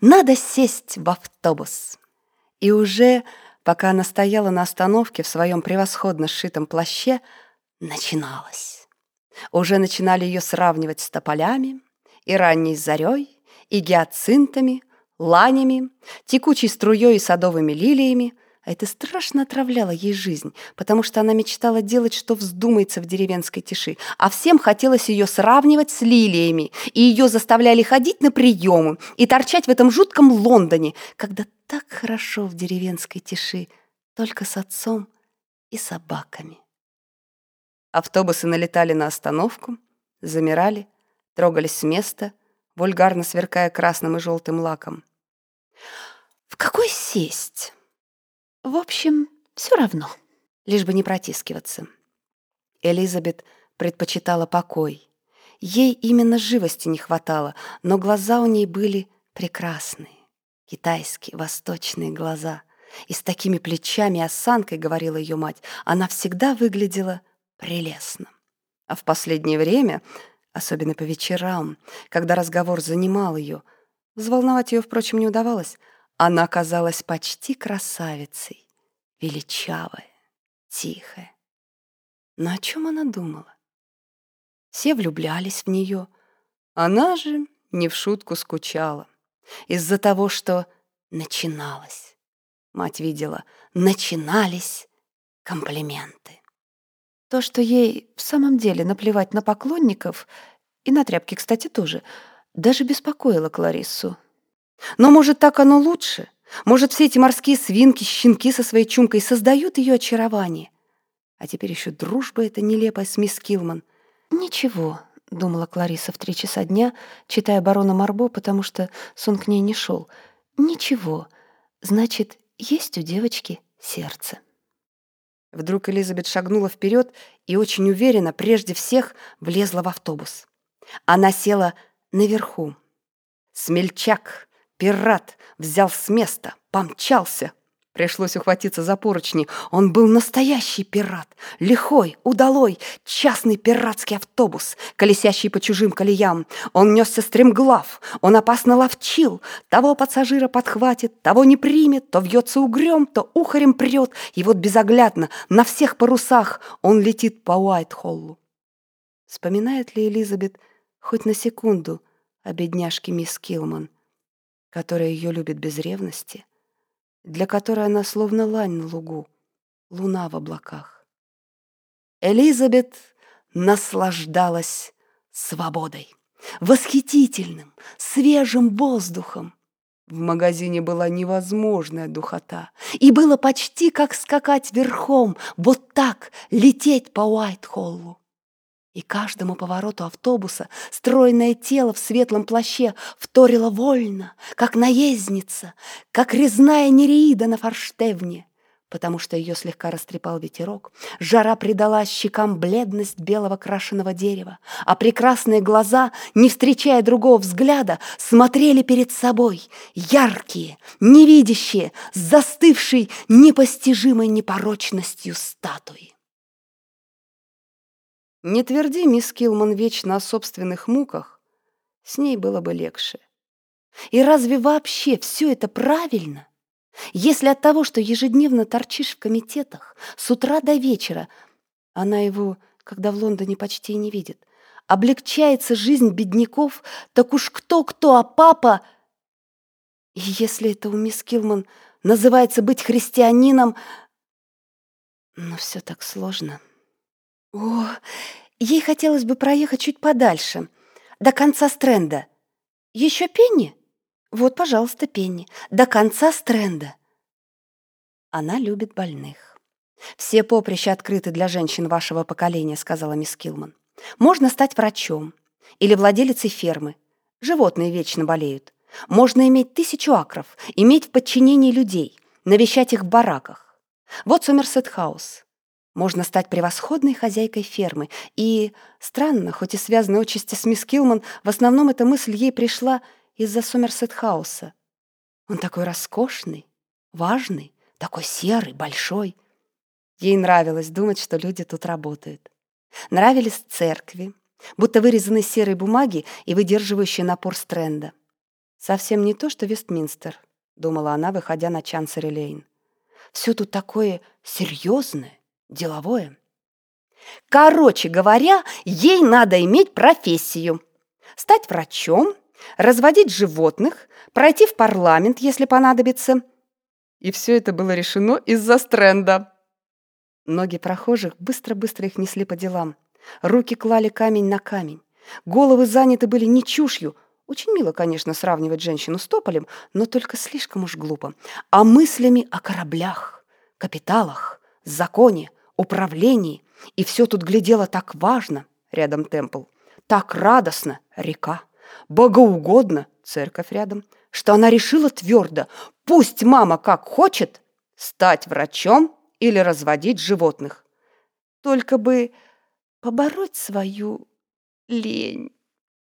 надо сесть в автобус. И уже, пока она стояла на остановке в своем превосходно сшитом плаще, начиналось. Уже начинали ее сравнивать с тополями и ранней зарей, и гиацинтами, ланями, текучей струей и садовыми лилиями, а это страшно отравляло ей жизнь, потому что она мечтала делать, что вздумается в деревенской тиши, а всем хотелось ее сравнивать с лилиями, и ее заставляли ходить на приемы и торчать в этом жутком Лондоне, когда так хорошо в деревенской тиши, только с отцом и собаками. Автобусы налетали на остановку, замирали, трогались с места, вульгарно сверкая красным и желтым лаком. «В какой сесть?» В общем, все равно, лишь бы не протискиваться. Элизабет предпочитала покой. Ей именно живости не хватало, но глаза у ней были прекрасные. Китайские, восточные глаза. И с такими плечами и осанкой, говорила ее мать, она всегда выглядела прелестно. А в последнее время, особенно по вечерам, когда разговор занимал ее, взволновать ее, впрочем, не удавалось, она казалась почти красавицей, величавая, тихая. Но о чем она думала? Все влюблялись в нее. Она же не в шутку скучала. Из-за того, что начиналось. Мать видела, начинались комплименты. То, что ей в самом деле наплевать на поклонников, и на тряпки, кстати, тоже, даже беспокоило Клариссу. Но, может, так оно лучше? Может, все эти морские свинки, щенки со своей чумкой создают ее очарование? А теперь еще дружба эта нелепая с мисс Килман. Ничего, — думала Клариса в три часа дня, читая барона Марбо, потому что сон к ней не шел. Ничего. Значит, есть у девочки сердце. Вдруг Элизабет шагнула вперед и очень уверенно, прежде всех, влезла в автобус. Она села наверху. Смельчак, Пират взял с места, помчался. Пришлось ухватиться за поручни. Он был настоящий пират. Лихой, удалой, частный пиратский автобус, колесящий по чужим колеям. Он несся стремглав, он опасно ловчил. Того пассажира подхватит, того не примет, то вьется угрём, то ухарем прет. И вот безоглядно, на всех парусах он летит по Уайтхоллу. Вспоминает ли Элизабет хоть на секунду о бедняжке мисс Килман? Которая ее любит без ревности, для которой она словно лань на лугу, луна в облаках. Элизабет наслаждалась свободой, восхитительным, свежим воздухом. В магазине была невозможная духота, и было почти как скакать верхом, вот так лететь по Уайтхоллу. И каждому повороту автобуса стройное тело в светлом плаще вторило вольно, как наездница, как резная нереида на форштевне, потому что ее слегка растрепал ветерок, жара придала щекам бледность белого крашеного дерева, а прекрасные глаза, не встречая другого взгляда, смотрели перед собой, яркие, невидящие, с застывшей непостижимой непорочностью статуи. Не тверди, мисс Килман, вечно о собственных муках, с ней было бы легче. И разве вообще все это правильно? Если от того, что ежедневно торчишь в комитетах, с утра до вечера, она его, когда в Лондоне почти не видит, облегчается жизнь бедняков, так уж кто-кто, а папа... И если это у мисс Килман называется быть христианином... Но все так сложно. О, ей хотелось бы проехать чуть подальше, до конца стренда. Еще Пенни? Вот, пожалуйста, Пенни. До конца стренда. Она любит больных. Все поприща открыты для женщин вашего поколения, сказала мисс Килман. Можно стать врачом или владелицей фермы. Животные вечно болеют. Можно иметь тысячу акров, иметь в подчинении людей, навещать их в бараках. Вот Сомерсет-хаус. Можно стать превосходной хозяйкой фермы. И, странно, хоть и связаны отчасти с мисс Килман, в основном эта мысль ей пришла из-за Сомерсет-хауса. Он такой роскошный, важный, такой серый, большой. Ей нравилось думать, что люди тут работают. Нравились церкви, будто вырезанные из серой бумаги и выдерживающие напор Стрэнда. Совсем не то, что Вестминстер, думала она, выходя на Чансери-Лейн. Все тут такое серьезное, деловое. Короче говоря, ей надо иметь профессию. Стать врачом, разводить животных, пройти в парламент, если понадобится. И все это было решено из-за стренда. Ноги прохожих быстро-быстро их несли по делам. Руки клали камень на камень. Головы заняты были не чушью. Очень мило, конечно, сравнивать женщину с тополем, но только слишком уж глупо. А мыслями о кораблях, капиталах, законе, управлении. И все тут глядело так важно, рядом темпл, так радостно, река, богоугодно, церковь рядом, что она решила твердо, пусть мама как хочет, стать врачом или разводить животных. Только бы побороть свою лень.